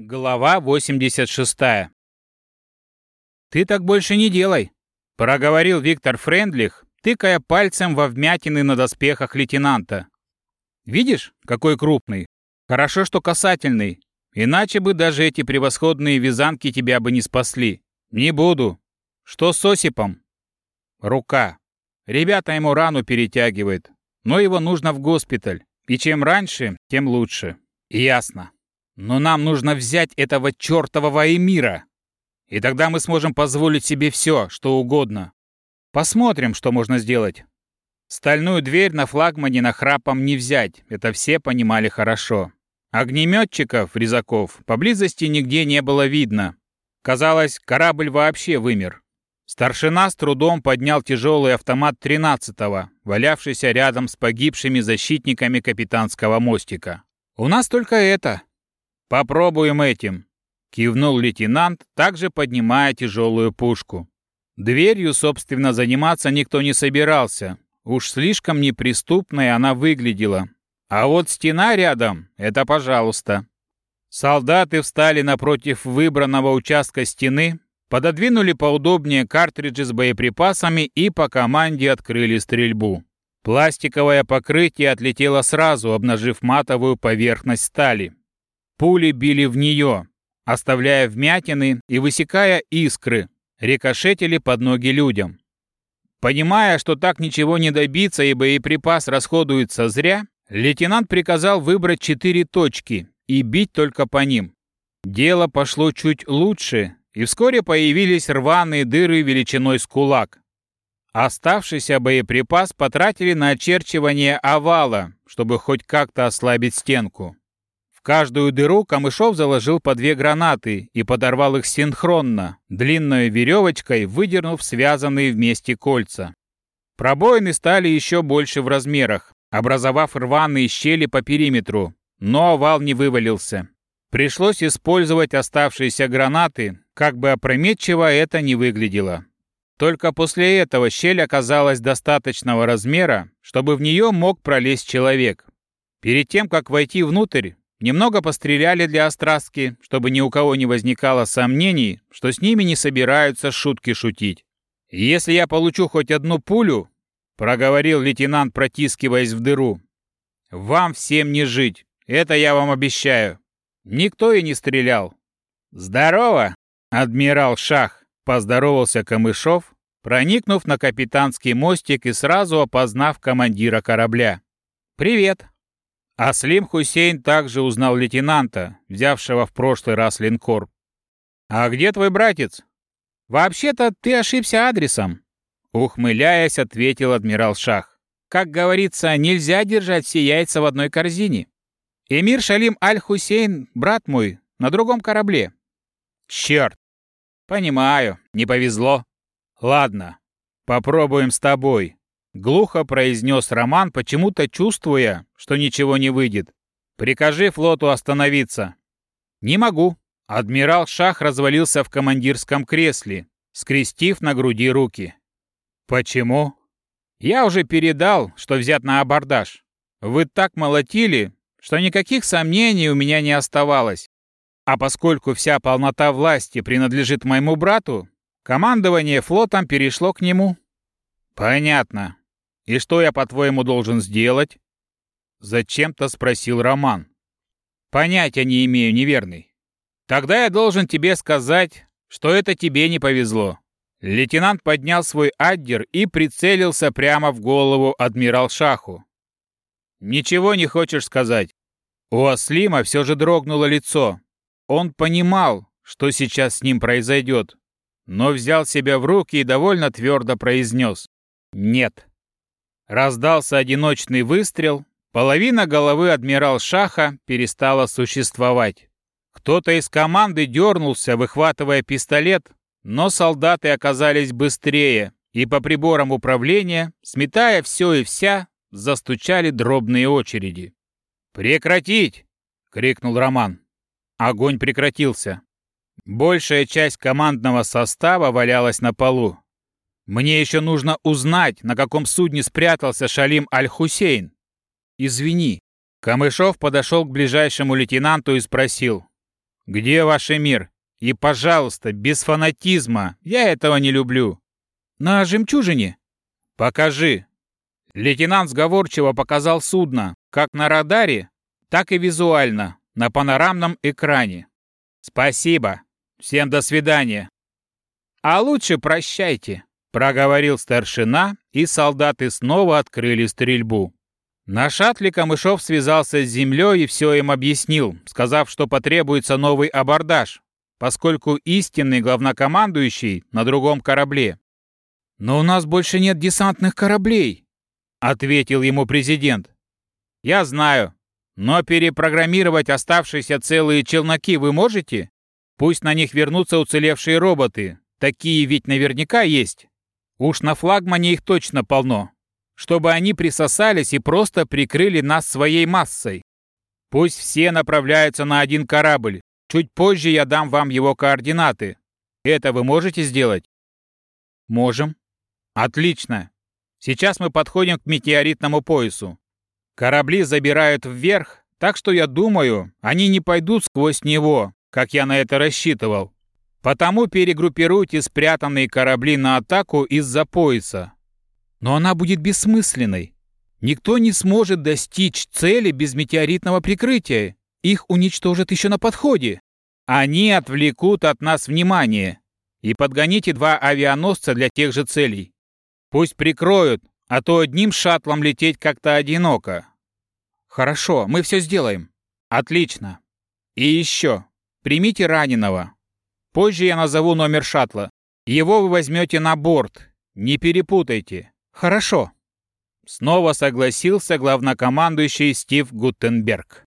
Глава 86. «Ты так больше не делай», — проговорил Виктор Френдлих, тыкая пальцем во вмятины на доспехах лейтенанта. «Видишь, какой крупный? Хорошо, что касательный. Иначе бы даже эти превосходные вязанки тебя бы не спасли. Не буду. Что с Осипом?» «Рука. Ребята ему рану перетягивают, но его нужно в госпиталь. И чем раньше, тем лучше». «Ясно», но нам нужно взять этого чертового эмира. И тогда мы сможем позволить себе все, что угодно. Посмотрим, что можно сделать. Стальную дверь на флагмане на храпом не взять, это все понимали хорошо. Огнеметчиков, резаков, поблизости нигде не было видно. Казалось, корабль вообще вымер. Старшина с трудом поднял тяжелый автомат 13-го, валявшийся рядом с погибшими защитниками капитанского мостика. «У нас только это», «Попробуем этим», — кивнул лейтенант, также поднимая тяжелую пушку. Дверью, собственно, заниматься никто не собирался. Уж слишком неприступной она выглядела. А вот стена рядом — это пожалуйста. Солдаты встали напротив выбранного участка стены, пододвинули поудобнее картриджи с боеприпасами и по команде открыли стрельбу. Пластиковое покрытие отлетело сразу, обнажив матовую поверхность стали. Пули били в нее, оставляя вмятины и высекая искры, рикошетили под ноги людям. Понимая, что так ничего не добиться и боеприпас расходуется зря, лейтенант приказал выбрать четыре точки и бить только по ним. Дело пошло чуть лучше, и вскоре появились рваные дыры величиной с кулак. Оставшийся боеприпас потратили на очерчивание овала, чтобы хоть как-то ослабить стенку каждую дыру Камышов заложил по две гранаты и подорвал их синхронно, длинной веревочкой выдернув связанные вместе кольца. Пробоины стали еще больше в размерах, образовав рваные щели по периметру, но овал не вывалился. Пришлось использовать оставшиеся гранаты, как бы опрометчиво это не выглядело. Только после этого щель оказалась достаточного размера, чтобы в нее мог пролезть человек. Перед тем, как войти внутрь, Немного постреляли для острастки, чтобы ни у кого не возникало сомнений, что с ними не собираются шутки шутить. «Если я получу хоть одну пулю», — проговорил лейтенант, протискиваясь в дыру, — «вам всем не жить, это я вам обещаю». Никто и не стрелял. «Здорово, адмирал Шах», — поздоровался Камышов, проникнув на капитанский мостик и сразу опознав командира корабля. «Привет», Аслим Хусейн также узнал лейтенанта, взявшего в прошлый раз линкор. «А где твой братец?» «Вообще-то ты ошибся адресом», — ухмыляясь, ответил адмирал Шах. «Как говорится, нельзя держать все яйца в одной корзине. Эмир Шалим Аль-Хусейн, брат мой, на другом корабле». «Черт! Понимаю, не повезло. Ладно, попробуем с тобой. Глухо произнес Роман, почему-то чувствуя, что ничего не выйдет. «Прикажи флоту остановиться». «Не могу». Адмирал Шах развалился в командирском кресле, скрестив на груди руки. «Почему?» «Я уже передал, что взят на абордаж. Вы так молотили, что никаких сомнений у меня не оставалось. А поскольку вся полнота власти принадлежит моему брату, командование флотом перешло к нему». «Понятно. «И что я, по-твоему, должен сделать?» Зачем-то спросил Роман. «Понятия не имею, неверный. Тогда я должен тебе сказать, что это тебе не повезло». Лейтенант поднял свой аддер и прицелился прямо в голову адмирал Шаху. «Ничего не хочешь сказать?» У Аслима все же дрогнуло лицо. Он понимал, что сейчас с ним произойдет, но взял себя в руки и довольно твердо произнес «Нет». Раздался одиночный выстрел, половина головы адмирал Шаха перестала существовать. Кто-то из команды дернулся, выхватывая пистолет, но солдаты оказались быстрее, и по приборам управления, сметая все и вся, застучали дробные очереди. «Прекратить!» — крикнул Роман. Огонь прекратился. Большая часть командного состава валялась на полу. Мне еще нужно узнать, на каком судне спрятался Шалим Аль-Хусейн. Извини. Камышов подошел к ближайшему лейтенанту и спросил. Где ваш мир? И, пожалуйста, без фанатизма. Я этого не люблю. На жемчужине? Покажи. Лейтенант сговорчиво показал судно, как на радаре, так и визуально, на панорамном экране. Спасибо. Всем до свидания. А лучше прощайте, проговорил старшина, и солдаты снова открыли стрельбу. На шаттле Камышов связался с землей и все им объяснил, сказав, что потребуется новый абордаж, поскольку истинный главнокомандующий на другом корабле. «Но у нас больше нет десантных кораблей», — ответил ему президент. «Я знаю, но перепрограммировать оставшиеся целые челноки вы можете? Пусть на них вернутся уцелевшие роботы. Такие ведь наверняка есть. Уж на флагмане их точно полно. Чтобы они присосались и просто прикрыли нас своей массой. Пусть все направляются на один корабль, Чуть позже я дам вам его координаты. Это вы можете сделать? Можем. Отлично. Сейчас мы подходим к метеоритному поясу. Корабли забирают вверх, так что я думаю, они не пойдут сквозь него, как я на это рассчитывал. Потому перегруппируйте спрятанные корабли на атаку из-за пояса. Но она будет бессмысленной. Никто не сможет достичь цели без метеоритного прикрытия. Их уничтожат еще на подходе. Они отвлекут от нас внимание. И подгоните два авианосца для тех же целей. Пусть прикроют, а то одним шаттлом лететь как-то одиноко. Хорошо, мы все сделаем. Отлично. И еще. Примите раненого. Позже я назову номер шаттла. Его вы возьмете на борт. Не перепутайте. Хорошо. Снова согласился главнокомандующий Стив Гутенберг.